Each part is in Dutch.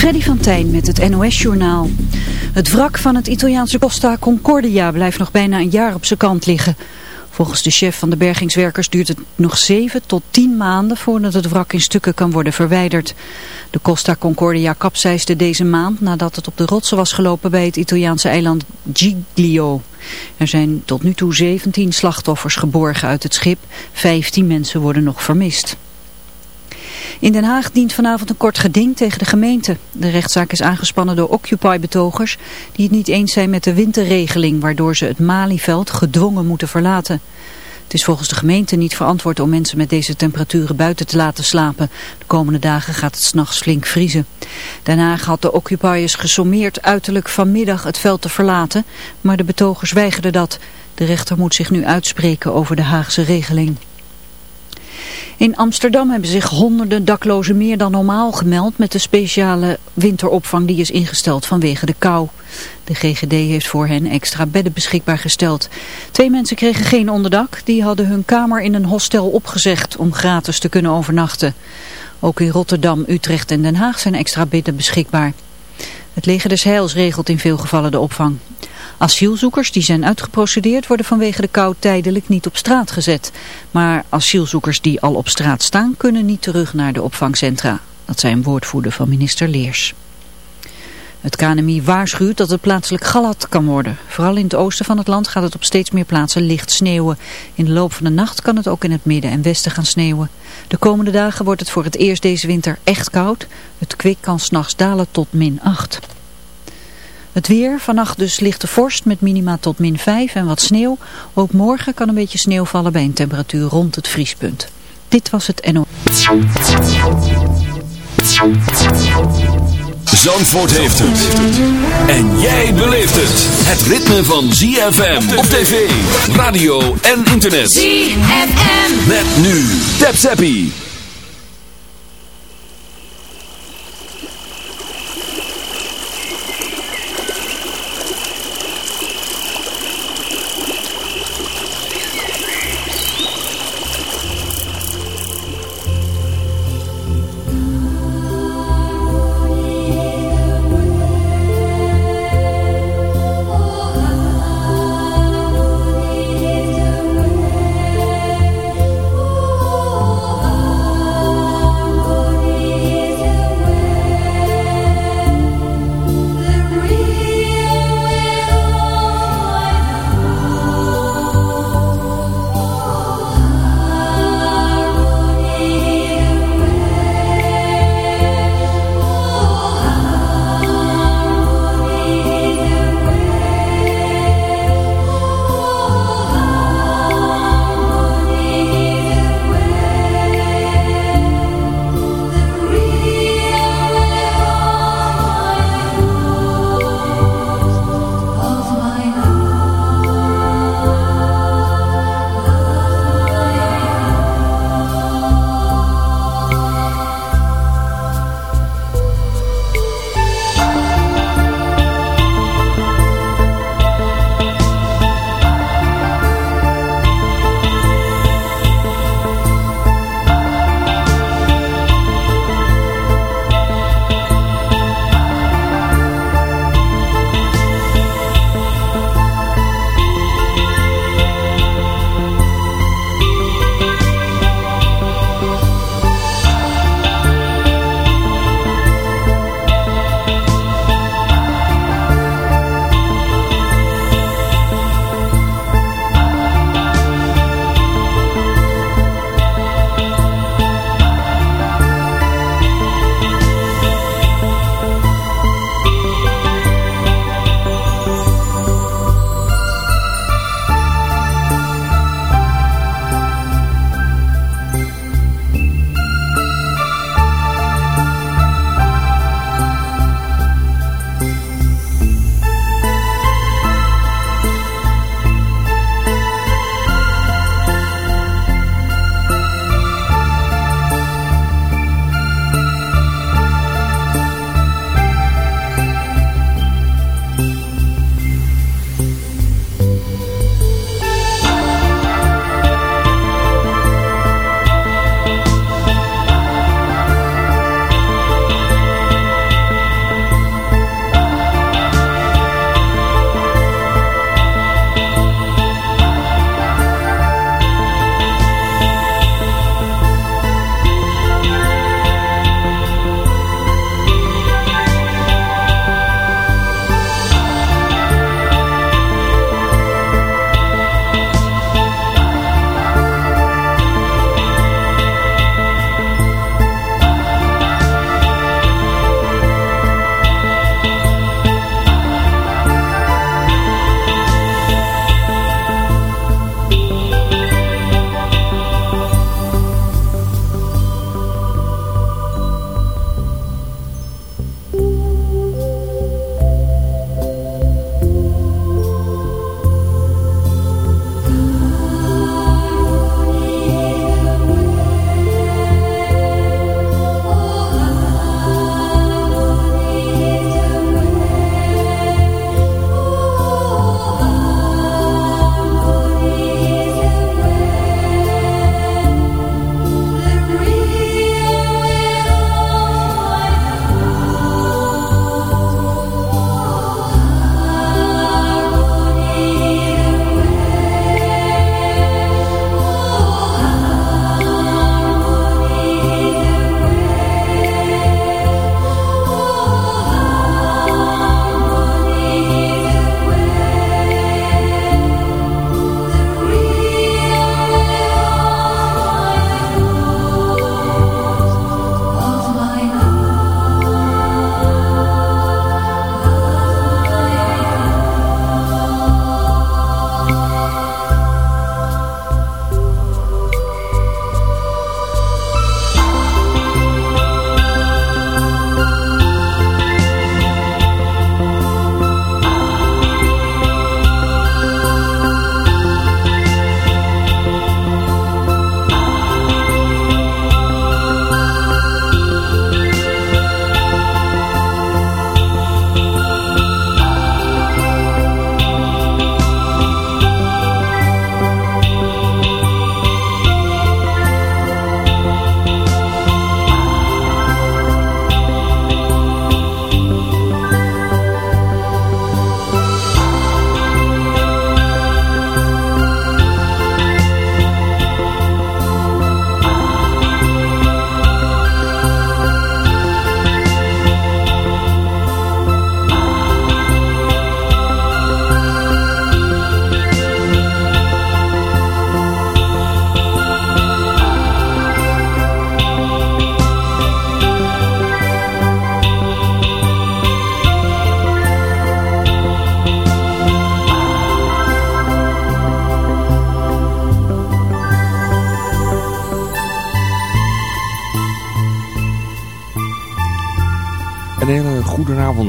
Freddy van Tijn met het NOS-journaal. Het wrak van het Italiaanse Costa Concordia blijft nog bijna een jaar op zijn kant liggen. Volgens de chef van de bergingswerkers duurt het nog 7 tot 10 maanden voordat het wrak in stukken kan worden verwijderd. De Costa Concordia kapseisde deze maand nadat het op de rotsen was gelopen bij het Italiaanse eiland Giglio. Er zijn tot nu toe 17 slachtoffers geborgen uit het schip, 15 mensen worden nog vermist. In Den Haag dient vanavond een kort geding tegen de gemeente. De rechtszaak is aangespannen door Occupy-betogers die het niet eens zijn met de winterregeling waardoor ze het Malieveld gedwongen moeten verlaten. Het is volgens de gemeente niet verantwoord om mensen met deze temperaturen buiten te laten slapen. De komende dagen gaat het s'nachts flink vriezen. Daarna had de occupiers gesommeerd uiterlijk vanmiddag het veld te verlaten, maar de betogers weigerden dat. De rechter moet zich nu uitspreken over de Haagse regeling. In Amsterdam hebben zich honderden daklozen meer dan normaal gemeld met de speciale winteropvang die is ingesteld vanwege de kou. De GGD heeft voor hen extra bedden beschikbaar gesteld. Twee mensen kregen geen onderdak, die hadden hun kamer in een hostel opgezegd om gratis te kunnen overnachten. Ook in Rotterdam, Utrecht en Den Haag zijn extra bedden beschikbaar. Het leger des Heils regelt in veel gevallen de opvang. Asielzoekers die zijn uitgeprocedeerd worden vanwege de kou tijdelijk niet op straat gezet. Maar asielzoekers die al op straat staan kunnen niet terug naar de opvangcentra. Dat zijn woordvoerder van minister Leers. Het KNMI waarschuwt dat het plaatselijk glad kan worden. Vooral in het oosten van het land gaat het op steeds meer plaatsen licht sneeuwen. In de loop van de nacht kan het ook in het midden en westen gaan sneeuwen. De komende dagen wordt het voor het eerst deze winter echt koud. Het kwik kan s'nachts dalen tot min 8. Het weer, vannacht dus lichte vorst met minima tot min 5 en wat sneeuw. Ook morgen kan een beetje sneeuw vallen bij een temperatuur rond het vriespunt. Dit was het NO. Zandvoort heeft het. En jij beleeft het. Het ritme van ZFM op tv, radio en internet. ZFM. Met nu. Tap Zappie.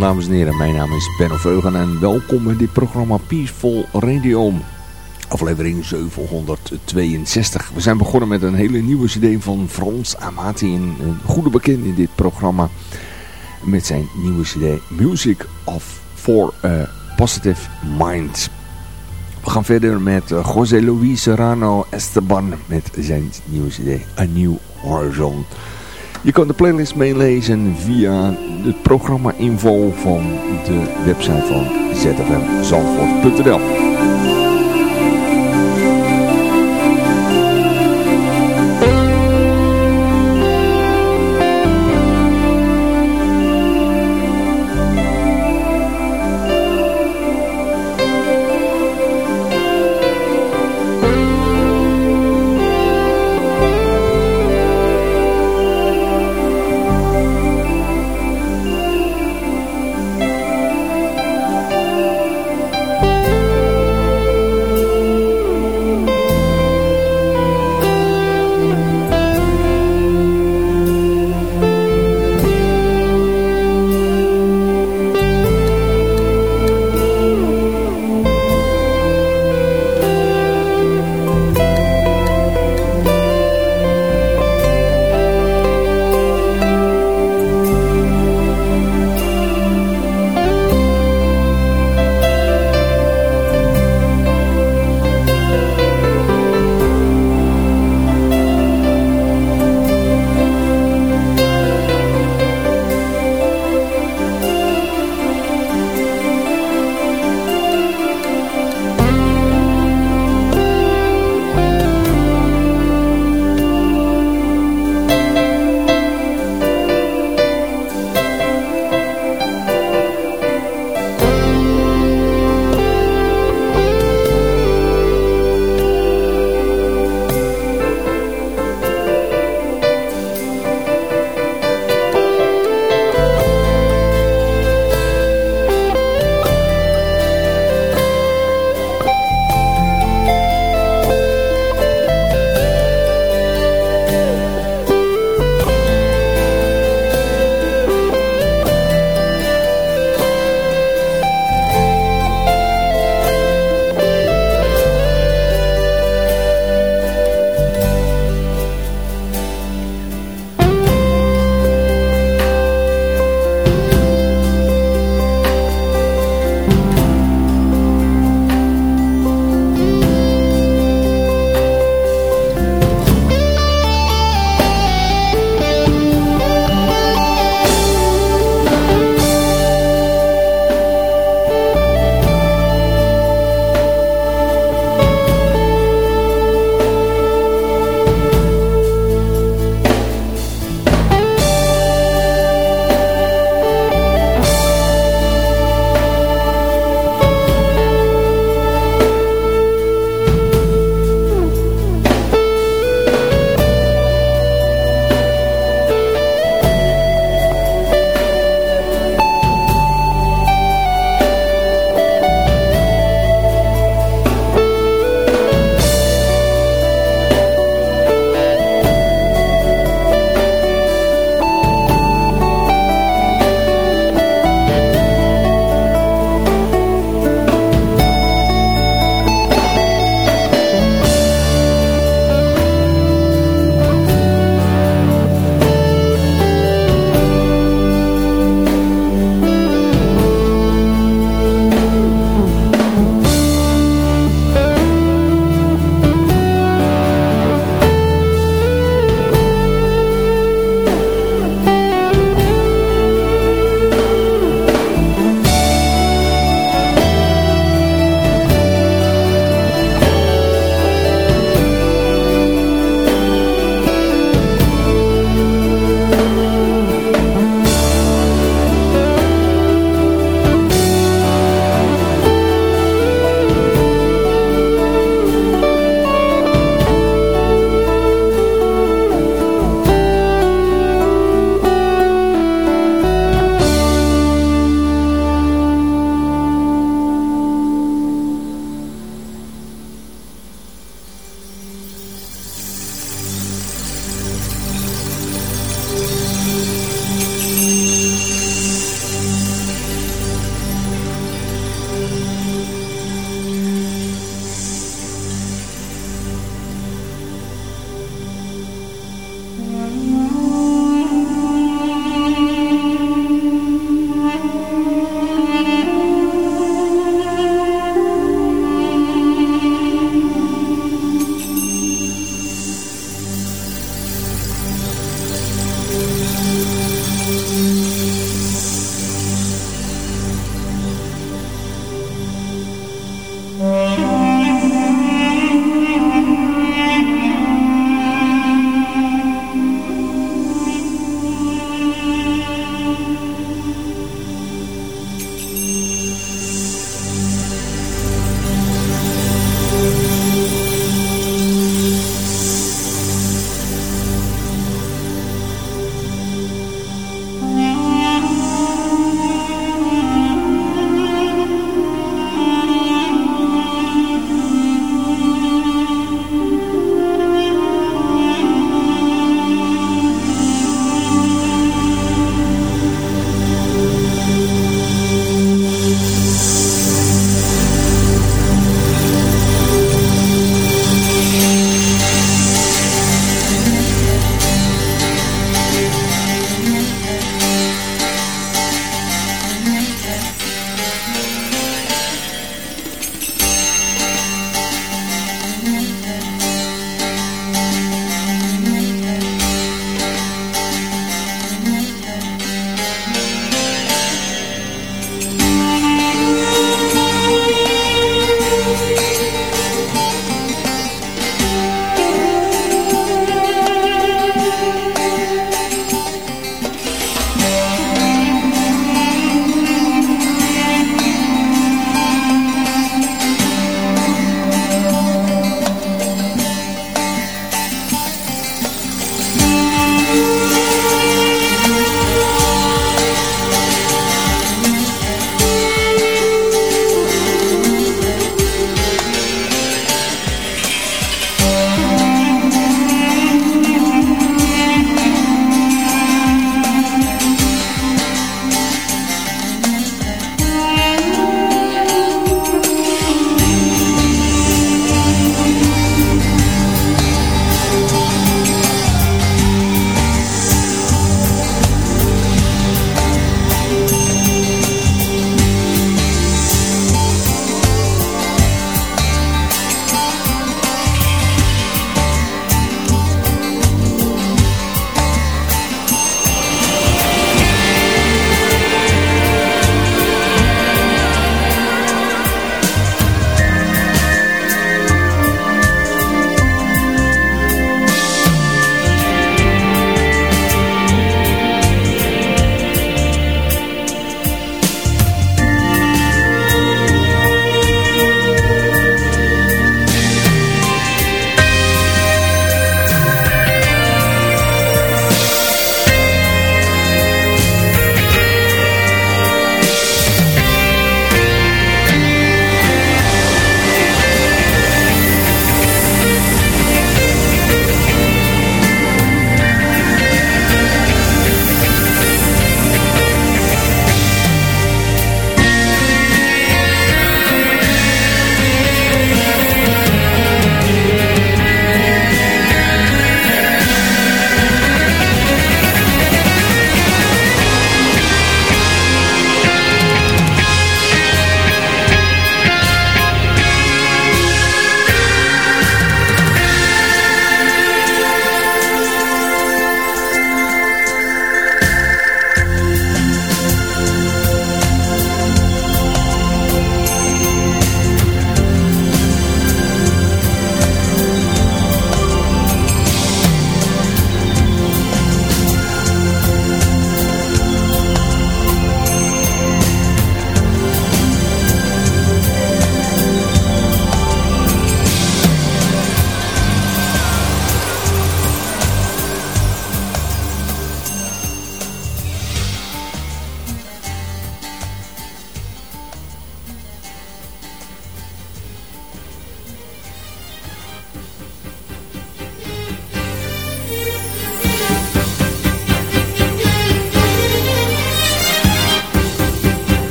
Dames en heren. Mijn naam is Ben Veugen en welkom bij dit programma Peaceful Radio. Aflevering 762. We zijn begonnen met een hele nieuwe cd van Frans Amati. Een, goede bekend in dit programma. Met zijn nieuwe cd Music of for a Positive Mind. We gaan verder met eh, José Luis Serrano Esteban met zijn nieuwe cd A New Horizon. Je kan de playlist meelezen via het programma info van de website van zfmzandvoort.nl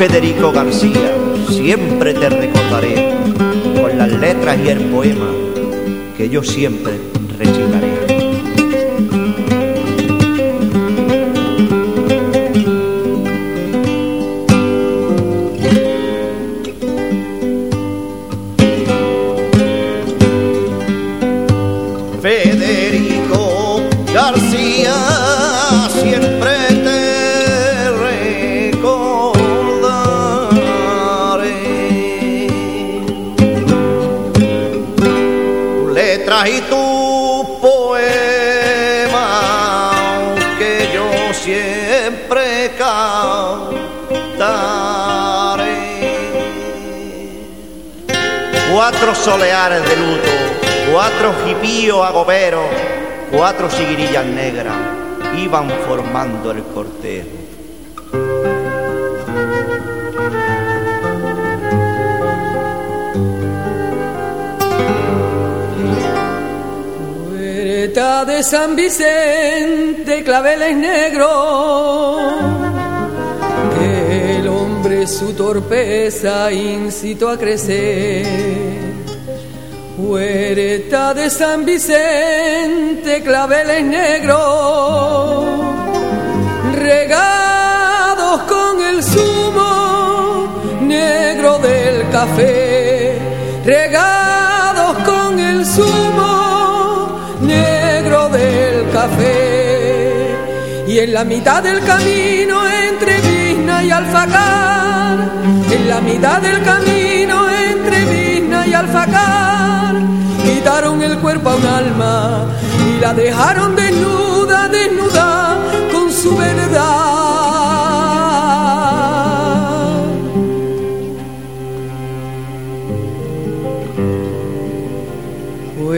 Federico García, siempre te recordaré con las letras y el poema que yo siempre Cuatro soleares de luto, cuatro jipíos agoberos, cuatro siguirillas negras iban formando el cortejo. De San Vicente, claveles negros. Su torpeza incitó a crecer. Huerta de San Vicente, claveles negros, regados con el zumo negro del café, regados con el zumo Y en la mitad del camino entre Vizna y Alfacar en la mitad del camino entre Vizna y Alfacar, quitaron el cuerpo a un alma y la dejaron desnuda, desnuda con su verdad.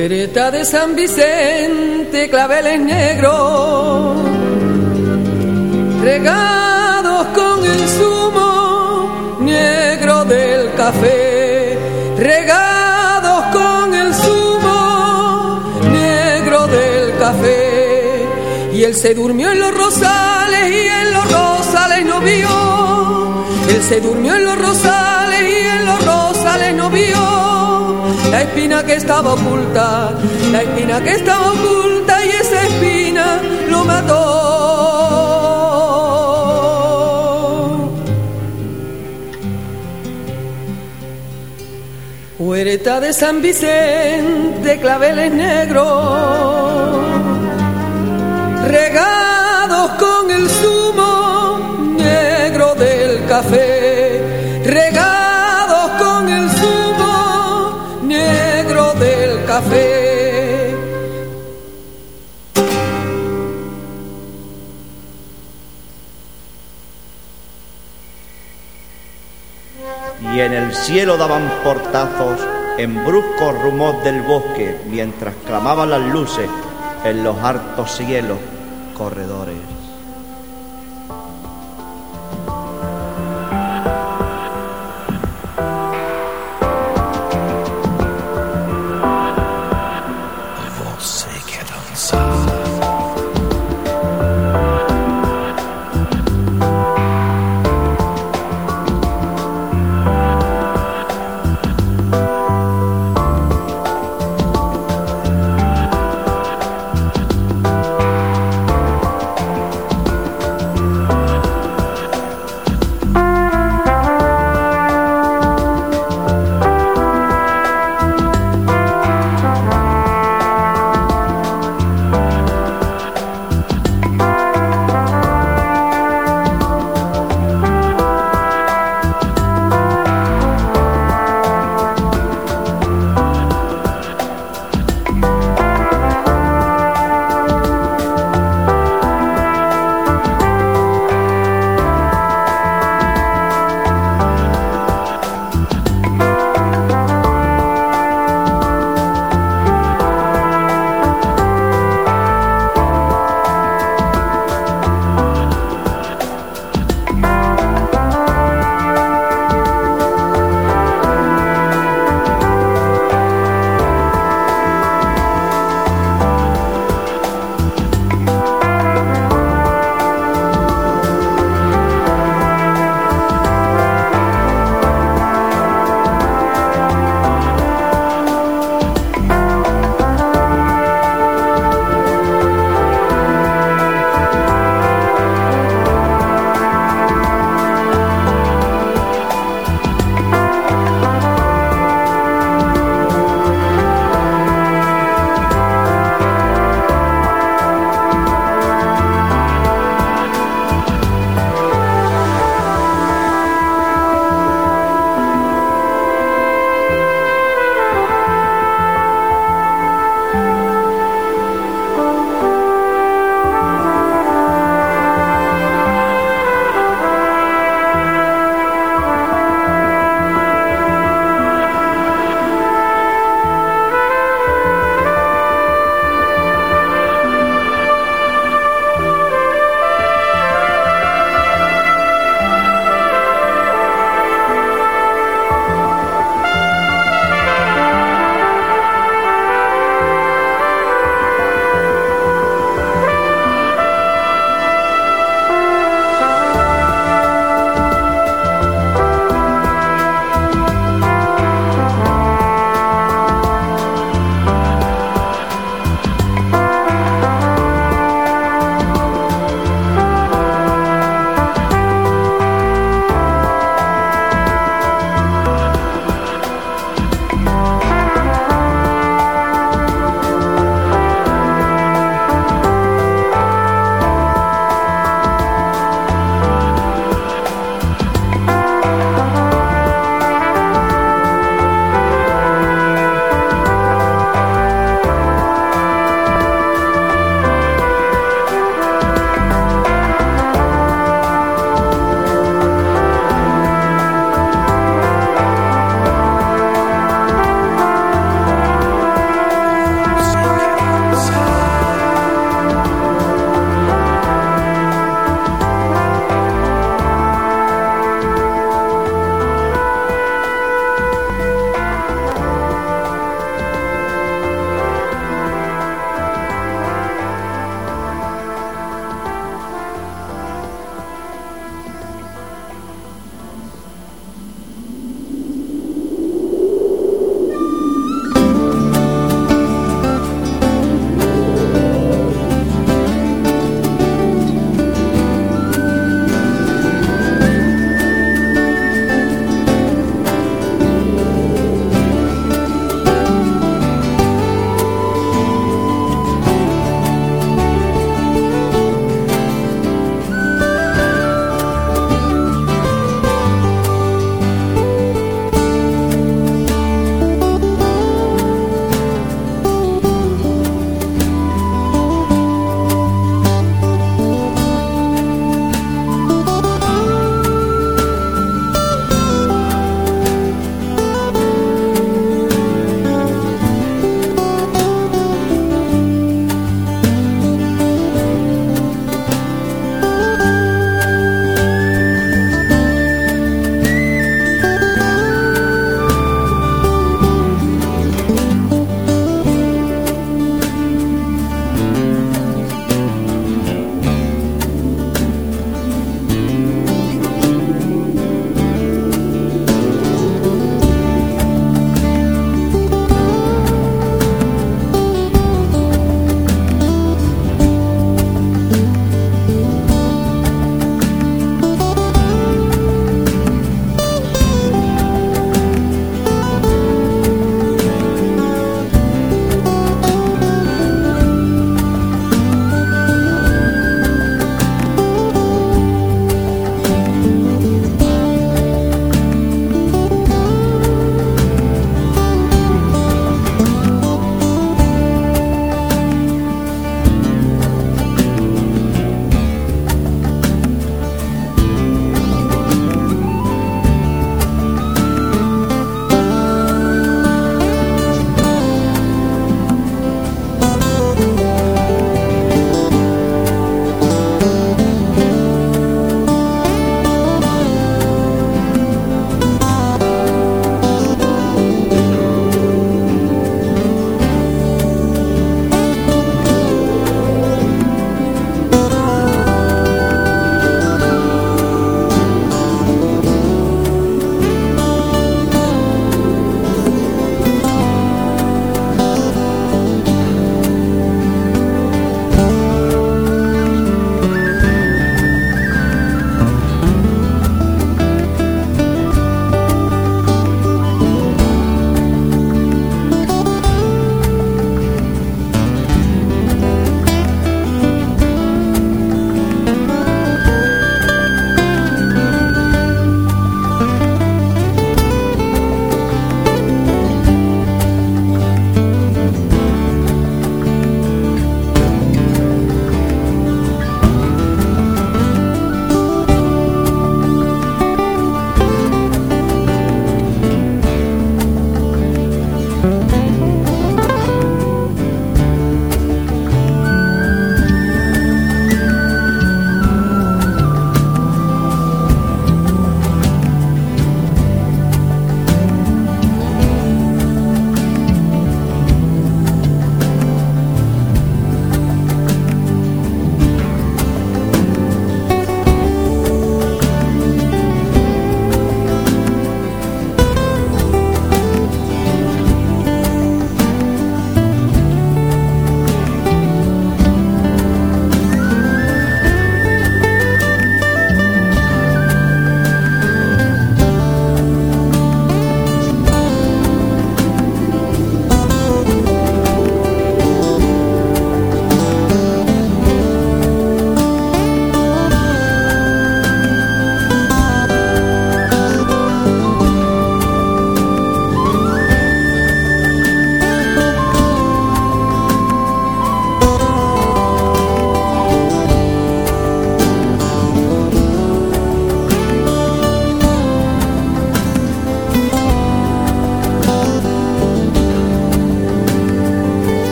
Puerta de San Vicente, claveles negros, regados con el zumo negro del café, regados con el zumo negro del café. Y él se durmió en los rosales y en los rosales no vio. Él se durmió en espina que estaba oculta, la espina que estaba oculta y esa espina lo mató. Puerta de San Vicente, claveles negros, regados con el zumo negro del café, Y en el cielo daban portazos en brusco rumor del bosque mientras clamaban las luces en los hartos cielos corredores.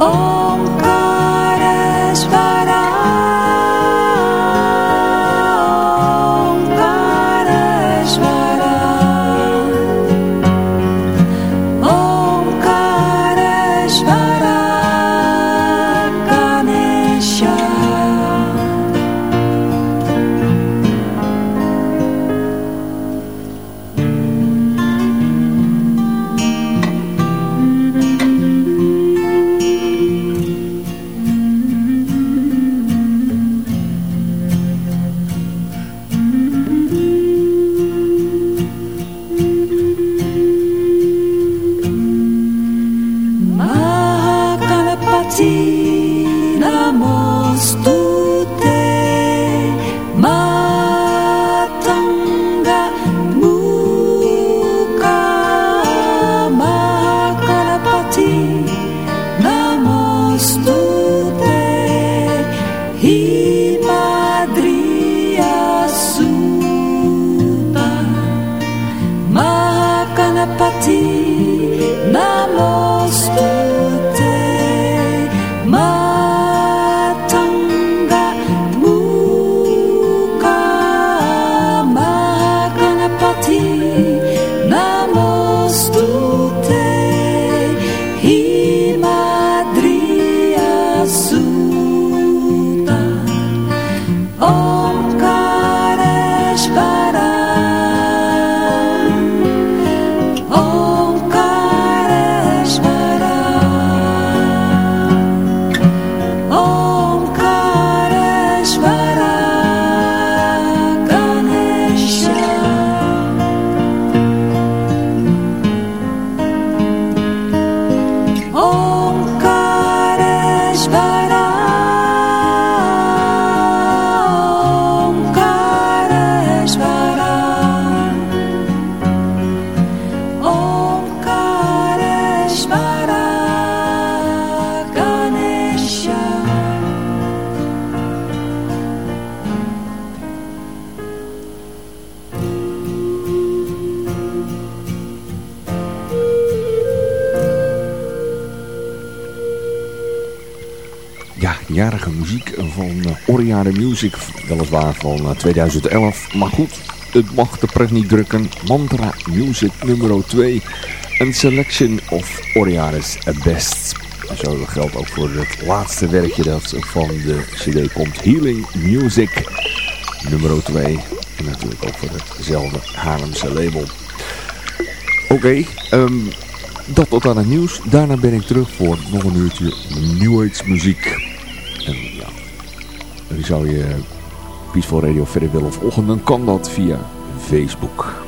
Oh. Music, weliswaar van 2011. Maar goed, het mag de pret niet drukken. Mantra Music nummer 2. Een selection of Oriana's best zo geldt ook voor het laatste werkje dat van de cd komt. Healing Music nummer 2. En natuurlijk ook voor hetzelfde Haarlemse label. Oké, ehm, dat tot aan het nieuws. Daarna ben ik terug voor nog een uurtje New zou je Peaceful Radio verder willen volgen, dan kan dat via Facebook.